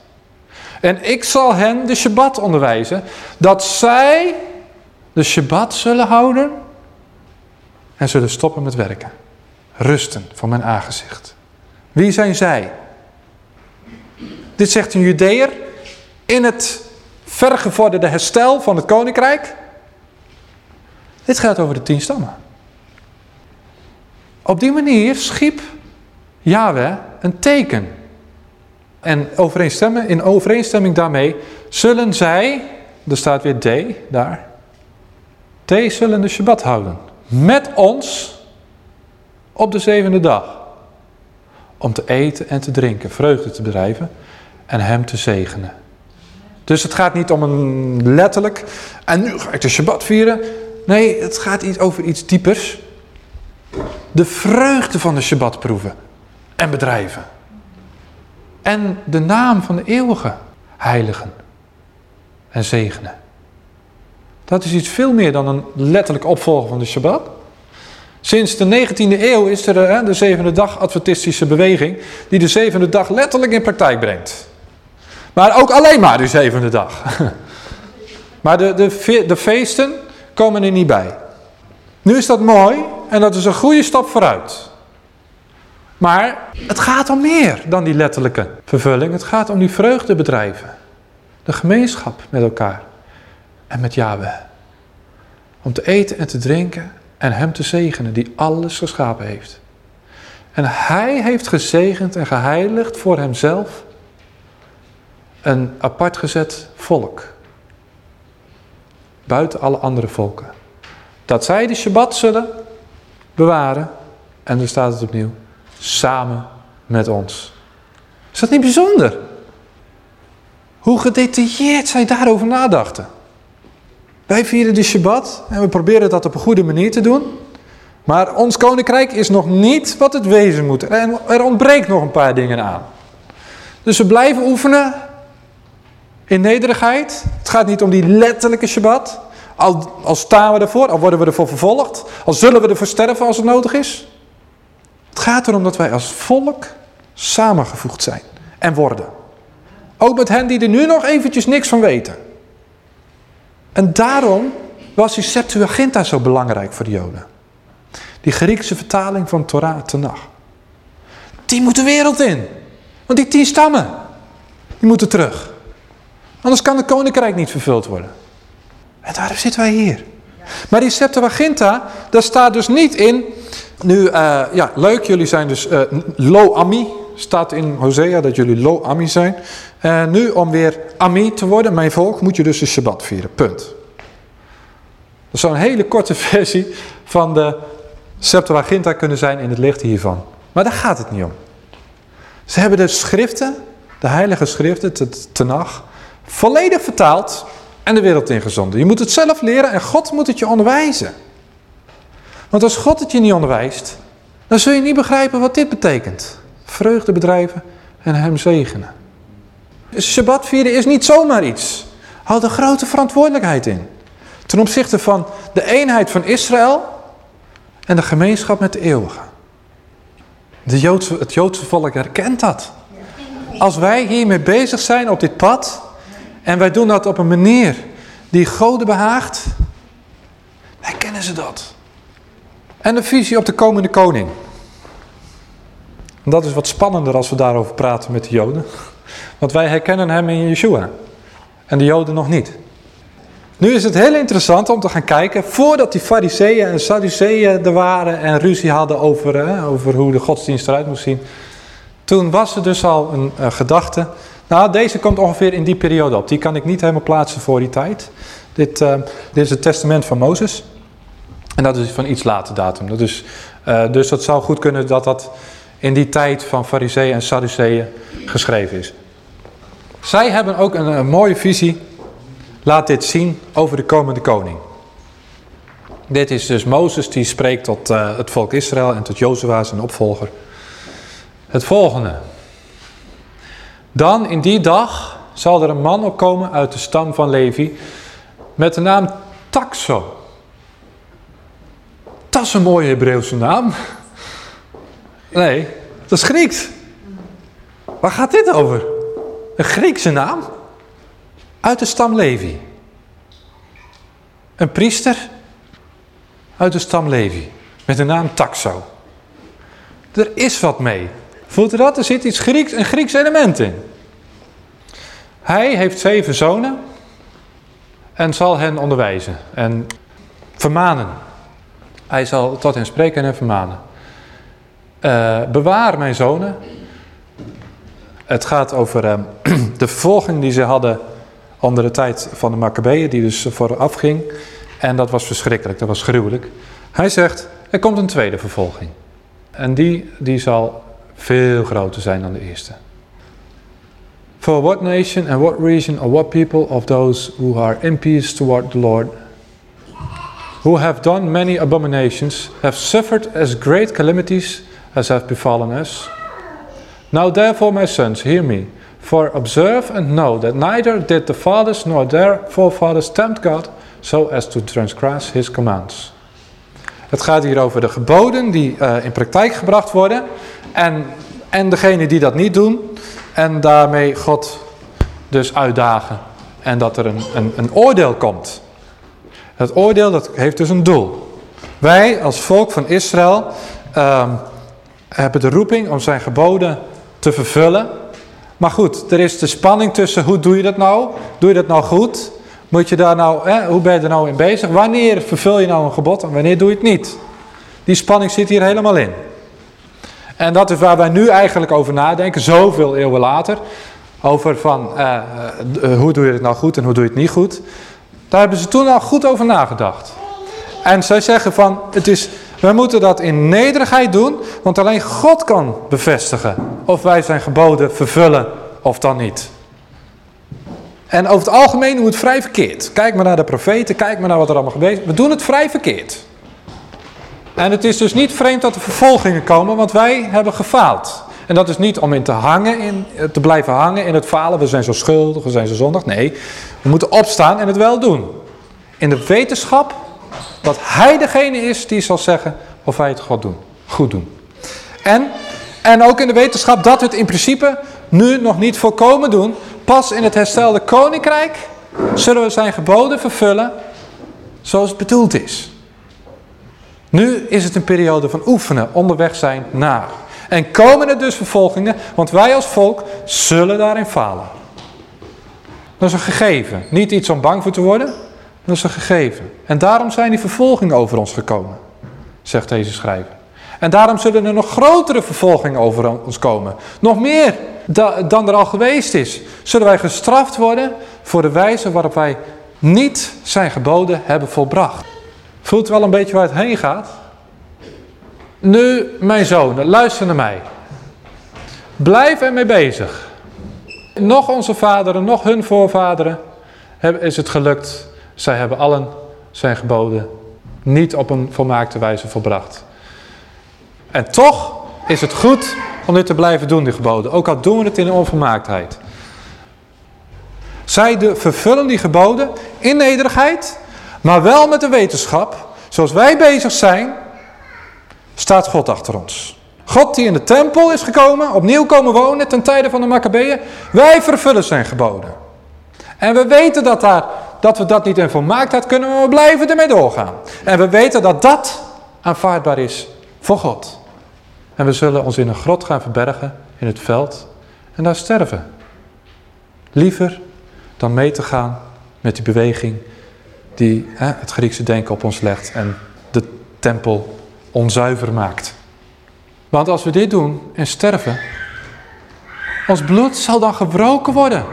En ik zal hen de Shabbat onderwijzen. Dat zij de Shabbat zullen houden. En zullen stoppen met werken. Rusten van mijn aangezicht. Wie zijn zij? Dit zegt een Judeër in het vergevorderde herstel van het koninkrijk. Dit gaat over de tien stammen. Op die manier schiep Yahweh een teken. En overeenstemmen, in overeenstemming daarmee zullen zij, er staat weer D daar, D zullen de Shabbat houden. Met ons op de zevende dag. Om te eten en te drinken, vreugde te bedrijven en hem te zegenen. Dus het gaat niet om een letterlijk, en nu ga ik de Shabbat vieren. Nee, het gaat iets over iets diepers. De vreugde van de Shabbat proeven en bedrijven. En de naam van de eeuwige heiligen en zegenen. Dat is iets veel meer dan een letterlijk opvolger van de Shabbat. Sinds de 19e eeuw is er hè, de zevende dag adventistische beweging die de zevende dag letterlijk in praktijk brengt. Maar ook alleen maar de zevende dag. Maar de, de, de feesten komen er niet bij. Nu is dat mooi en dat is een goede stap vooruit. Maar het gaat om meer dan die letterlijke vervulling. Het gaat om die vreugdebedrijven. De gemeenschap met elkaar. En met Yahweh. Om te eten en te drinken en hem te zegenen die alles geschapen heeft. En hij heeft gezegend en geheiligd voor hemzelf een apart gezet volk. Buiten alle andere volken. Dat zij de Shabbat zullen bewaren. En er staat het opnieuw. Samen met ons. Is dat niet bijzonder? Hoe gedetailleerd zij daarover nadachten. Wij vieren de Shabbat en we proberen dat op een goede manier te doen. Maar ons koninkrijk is nog niet wat het wezen moet. En er ontbreekt nog een paar dingen aan. Dus we blijven oefenen in nederigheid. Het gaat niet om die letterlijke Shabbat. Al, staan we ervoor, al worden we ervoor vervolgd. Al zullen we ervoor sterven als het nodig is. Het gaat erom dat wij als volk samengevoegd zijn en worden. Ook met hen die er nu nog eventjes niks van weten. En daarom was die Septuaginta zo belangrijk voor de Joden. Die Griekse vertaling van Torah Tanach. Die moet de wereld in. Want die tien stammen, die moeten terug. Anders kan het koninkrijk niet vervuld worden. En daarom zitten wij hier. Maar die Septuaginta, daar staat dus niet in... Nu, uh, ja, leuk, jullie zijn dus uh, lo ami. Staat in Hosea dat jullie lo ami zijn. Uh, nu, om weer ami te worden, mijn volk, moet je dus de Shabbat vieren. Punt. Dat zou een hele korte versie van de Septuaginta kunnen zijn in het licht hiervan. Maar daar gaat het niet om. Ze hebben de schriften, de heilige schriften, het Tenach, volledig vertaald en de wereld ingezonden. Je moet het zelf leren en God moet het je onderwijzen. Want als God het je niet onderwijst, dan zul je niet begrijpen wat dit betekent. Vreugde bedrijven en hem zegenen. Shabbat vieren is niet zomaar iets. Houd een grote verantwoordelijkheid in. Ten opzichte van de eenheid van Israël en de gemeenschap met de eeuwige. De Joodse, het Joodse volk herkent dat. Als wij hiermee bezig zijn op dit pad en wij doen dat op een manier die goden behaagt, herkennen ze dat. En de visie op de komende koning. Dat is wat spannender als we daarover praten met de Joden. Want wij herkennen hem in Yeshua. En de Joden nog niet. Nu is het heel interessant om te gaan kijken, voordat die fariseeën en sadduceeën er waren en ruzie hadden over, hè, over hoe de godsdienst eruit moest zien. Toen was er dus al een gedachte, nou deze komt ongeveer in die periode op. Die kan ik niet helemaal plaatsen voor die tijd. Dit, uh, dit is het testament van Mozes. En dat is van iets later datum. Dat uh, dus dat zou goed kunnen dat dat in die tijd van fariseeën en sadduceeën geschreven is. Zij hebben ook een, mooie visie laat dit zien over de komende koning. Dit is dus Mozes die spreekt tot uh, het volk Israël en tot Jozua zijn opvolger. Het volgende. Dan in die dag zal er een man opkomen uit de stam van Levi met de naam Taxo. Dat is een mooie Hebreeuwse naam. Nee, dat is Grieks. Waar gaat dit over? Een Griekse naam? Uit de stam Levi. Een priester uit de stam Levi. Met de naam Taxo. Er is wat mee. Voelt u dat? Er zit iets Grieks, een Grieks element in. Hij heeft zeven zonen. En zal hen onderwijzen. En vermanen. Hij zal tot hen spreken en hen vermanen. Uh, bewaar mijn zonen. Het gaat over uh, de vervolging die ze hadden onder de tijd van de Maccabeeën, die dus vooraf ging. En dat was verschrikkelijk, dat was gruwelijk. Hij zegt, er komt een tweede vervolging. En die, die zal veel groter zijn dan de eerste. For what nation and what region or what people of those who are impious toward the Lord, who have done many abominations, have suffered as great calamities as have befallen us. Now therefore, my sons, hear me. For observe and know that neither did the fathers nor their forefathers tempt God so as to transgress his commands. Het gaat hier over de geboden die uh, in praktijk gebracht worden en, en degene die dat niet doen en daarmee God dus uitdagen en dat er een, een, een oordeel komt. Het oordeel dat heeft dus een doel. Wij als volk van Israël uh, hebben de roeping om zijn geboden te vervullen maar goed, er is de spanning tussen hoe doe je dat nou? Doe je dat nou goed? Moet je daar nou, hoe ben je er nou in bezig? Wanneer vervul je nou een gebod en wanneer doe je het niet? Die spanning zit hier helemaal in. En dat is waar wij nu eigenlijk over nadenken, zoveel eeuwen later. Over van, eh, eh, hoe doe je het nou goed en hoe doe je het niet goed. Daar hebben ze toen al goed over nagedacht. En zij zeggen van, het is wij moeten dat in nederigheid doen, want alleen God kan bevestigen of wij zijn geboden vervullen of dan niet. En over het algemeen doen we het vrij verkeerd. Kijk maar naar de profeten, kijk maar naar wat er allemaal gebeurt. We doen het vrij verkeerd. En het is dus niet vreemd dat er vervolgingen komen, want wij hebben gefaald. En dat is niet om in te hangen, in, te blijven hangen in het falen. We zijn zo schuldig, we zijn zo zondig. Nee, we moeten opstaan en het wel doen. In de wetenschap dat hij degene is die zal zeggen of wij het God doen, goed doen. En, en ook in de wetenschap dat we het in principe nu nog niet volkomen doen. Pas in het herstelde koninkrijk zullen we zijn geboden vervullen zoals het bedoeld is. Nu is het een periode van oefenen, onderweg zijn naar. En komen er dus vervolgingen, want wij als volk zullen daarin falen. Dat is een gegeven, niet iets om bang voor te worden. Dat is een gegeven. En daarom zijn die vervolgingen over ons gekomen, zegt deze schrijver. En daarom zullen er nog grotere vervolgingen over ons komen. Nog meer dan er al geweest is. Zullen wij gestraft worden voor de wijze waarop wij niet zijn geboden hebben volbracht. Voelt wel een beetje waar het heen gaat? Nu, mijn zonen, luister naar mij. Blijf ermee bezig. Nog onze vaderen, nog hun voorvaderen is het gelukt zij hebben allen zijn geboden niet op een volmaakte wijze volbracht. En toch is het goed om dit te blijven doen, die geboden. Ook al doen we het in onvolmaaktheid. Zij de vervullen die geboden in nederigheid, maar wel met de wetenschap. Zoals wij bezig zijn, staat God achter ons. God die in de tempel is gekomen, opnieuw komen wonen ten tijde van de Maccabeeën. Wij vervullen zijn geboden. En we weten dat daar dat we dat niet in volmaaktheid kunnen, we blijven ermee doorgaan. En we weten dat dat aanvaardbaar is voor God. En we zullen ons in een grot gaan verbergen in het veld en daar sterven. Liever dan mee te gaan met die beweging die het Griekse denken op ons legt en de tempel onzuiver maakt. Want als we dit doen en sterven, ons bloed zal dan gebroken worden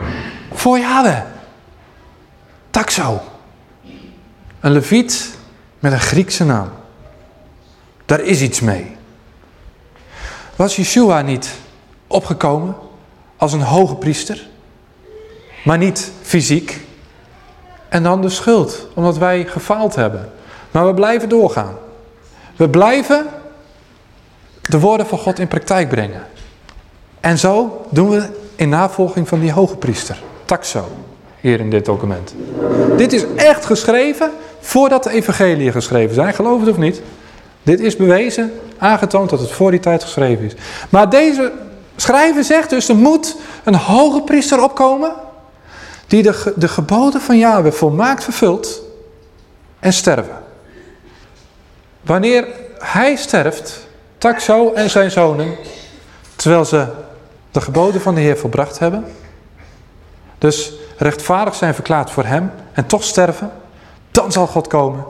voor Yahweh. Taxo. Een leviet met een Griekse naam. Daar is iets mee. Was Yeshua niet opgekomen als een hoge priester, maar niet fysiek? En dan de schuld, omdat wij gefaald hebben. Maar we blijven doorgaan. We blijven de woorden van God in praktijk brengen. En zo doen we in navolging van die hoge priester. Taxo, hier in dit document. Dit is echt geschreven voordat de evangelieën geschreven zijn, geloof het of niet. Dit is bewezen, aangetoond dat het voor die tijd geschreven is. Maar deze schrijver zegt dus, er moet een hoge priester opkomen... die de, de geboden van Yahweh volmaakt vervult en sterven. Wanneer hij sterft, Taxo en zijn zonen, terwijl ze de geboden van de Heer volbracht hebben, dus rechtvaardig zijn verklaard voor hem en toch sterven, dan zal God komen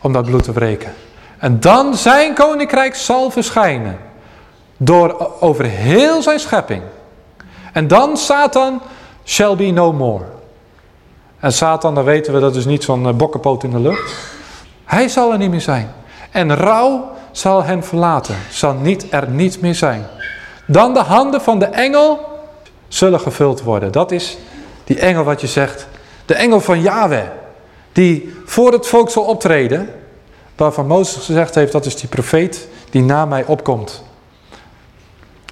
om dat bloed te wreken. En dan zijn koninkrijk zal verschijnen door over heel zijn schepping. En dan Satan shall be no more. En Satan, dan weten we, dat is niet zo'n bokkenpoot in de lucht. Hij zal er niet meer zijn. En rouw zal hen verlaten, zal niet er niet meer zijn. Dan de handen van de engel zullen gevuld worden. Dat is die engel wat je zegt. De engel van Yahweh. Die voor het volk zal optreden. Waarvan Mozes gezegd heeft, dat is die profeet die na mij opkomt.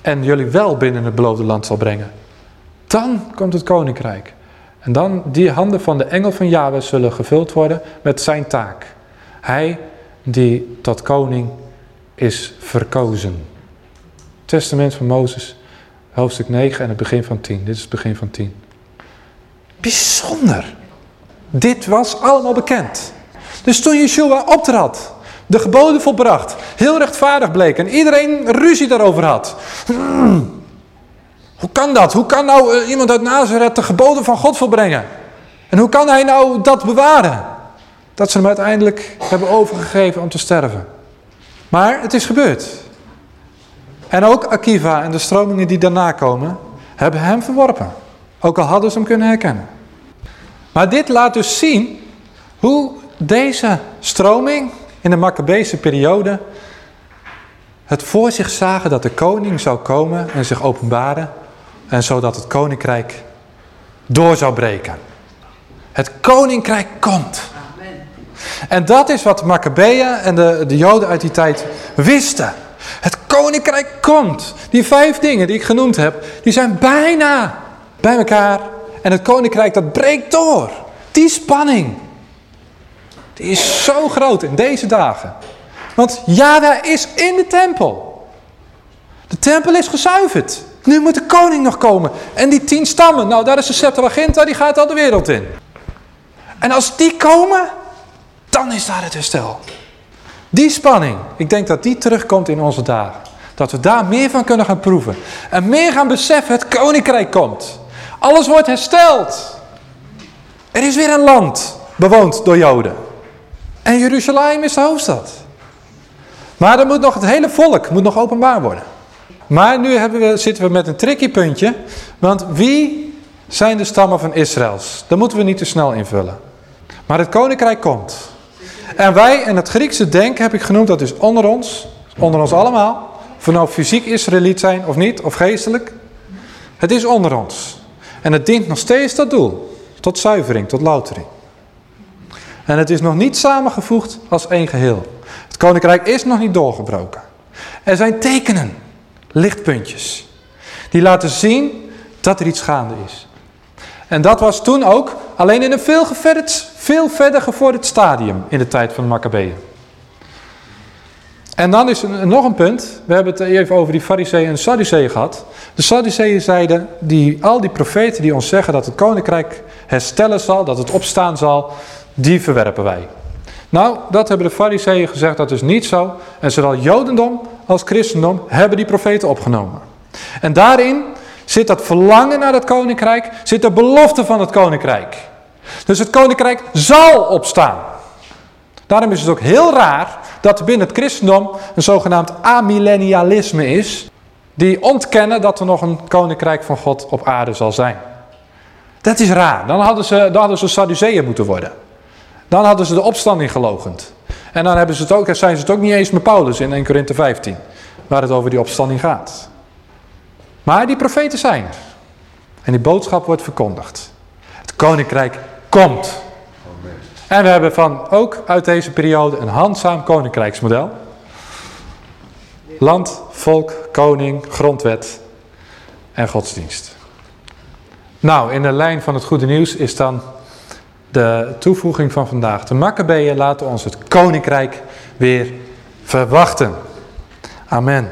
En jullie wel binnen het beloofde land zal brengen. Dan komt het koninkrijk. En dan die handen van de engel van Yahweh zullen gevuld worden met zijn taak. Hij die tot koning is verkozen. Testament van Mozes, hoofdstuk 9 en het begin van 10. Dit is het begin van 10. Bijzonder. Dit was allemaal bekend. Dus toen Yeshua optrad, de geboden volbracht, heel rechtvaardig bleek en iedereen ruzie daarover had. Hmm, hoe kan dat? Hoe kan nou uh, iemand uit Nazareth de geboden van God volbrengen? En hoe kan hij nou dat bewaren? Dat ze hem uiteindelijk hebben overgegeven om te sterven. Maar het is gebeurd. En ook Akiva en de stromingen die daarna komen, hebben hem verworpen. Ook al hadden ze hem kunnen herkennen. Maar dit laat dus zien hoe deze stroming in de Maccabeese periode het voor zich zagen dat de koning zou komen en zich openbaren en zodat het koninkrijk door zou breken. Het koninkrijk komt. En dat is wat de Maccabeeën en de, de Joden uit die tijd wisten. Het koninkrijk komt. Die vijf dingen die ik genoemd heb, die zijn bijna bij elkaar. En het koninkrijk dat breekt door. Die spanning. Die is zo groot in deze dagen. Want Yahweh is in de tempel. De tempel is gezuiverd. Nu moet de koning nog komen. En die tien stammen, nou daar is de Septuaginta, die gaat al de wereld in. En als die komen, dan is daar het herstel. Die spanning, ik denk dat die terugkomt in onze dagen. Dat we daar meer van kunnen gaan proeven. En meer gaan beseffen, het koninkrijk komt. Alles wordt hersteld. Er is weer een land bewoond door Joden. En Jeruzalem is de hoofdstad. Maar dan moet nog het hele volk moet nog openbaar worden. Maar nu we, zitten we met een tricky puntje. Want wie zijn de stammen van Israëls? Dat moeten we niet te snel invullen. Maar het koninkrijk komt. En wij en het Griekse denken heb ik genoemd, dat is onder ons. Onder ons allemaal. Of nou fysiek Israëliet zijn of niet, of geestelijk. Het is onder ons. En het dient nog steeds dat doel. Tot zuivering, tot loutering. En het is nog niet samengevoegd als één geheel. Het koninkrijk is nog niet doorgebroken. Er zijn tekenen, lichtpuntjes, die laten zien dat er iets gaande is. En dat was toen ook alleen in een veel, veel verder gevorderd stadium in de tijd van de Maccabeeën. En dan is er nog een punt. We hebben het even over die fariseeën en sadduceeën gehad. De sadduceeën zeiden, die, al die profeten die ons zeggen dat het koninkrijk herstellen zal, dat het opstaan zal, die verwerpen wij. Nou, dat hebben de fariseeën gezegd, dat is niet zo. En zowel jodendom als christendom hebben die profeten opgenomen. En daarin zit dat verlangen naar het koninkrijk, zit de belofte van het koninkrijk. Dus het koninkrijk zal opstaan. Daarom is het ook heel raar dat binnen het christendom een zogenaamd amillennialisme is. Die ontkennen dat er nog een koninkrijk van God op aarde zal zijn. Dat is raar. Dan hadden ze, dan hadden ze Sadduceeën moeten worden. Dan hadden ze de opstanding gelogend. En dan hebben ze het ook, zijn ze het ook niet eens met Paulus in 1 Korinthe 15. Waar het over die opstanding gaat. Maar die profeten zijn. En die boodschap wordt verkondigd. Het koninkrijk komt. En we hebben van ook uit deze periode een handzaam koninkrijksmodel. Land, volk, koning, grondwet en godsdienst. Nou, in de lijn van het goede nieuws is dan de toevoeging van vandaag. De Maccabeeën laten ons het koninkrijk weer verwachten. Amen.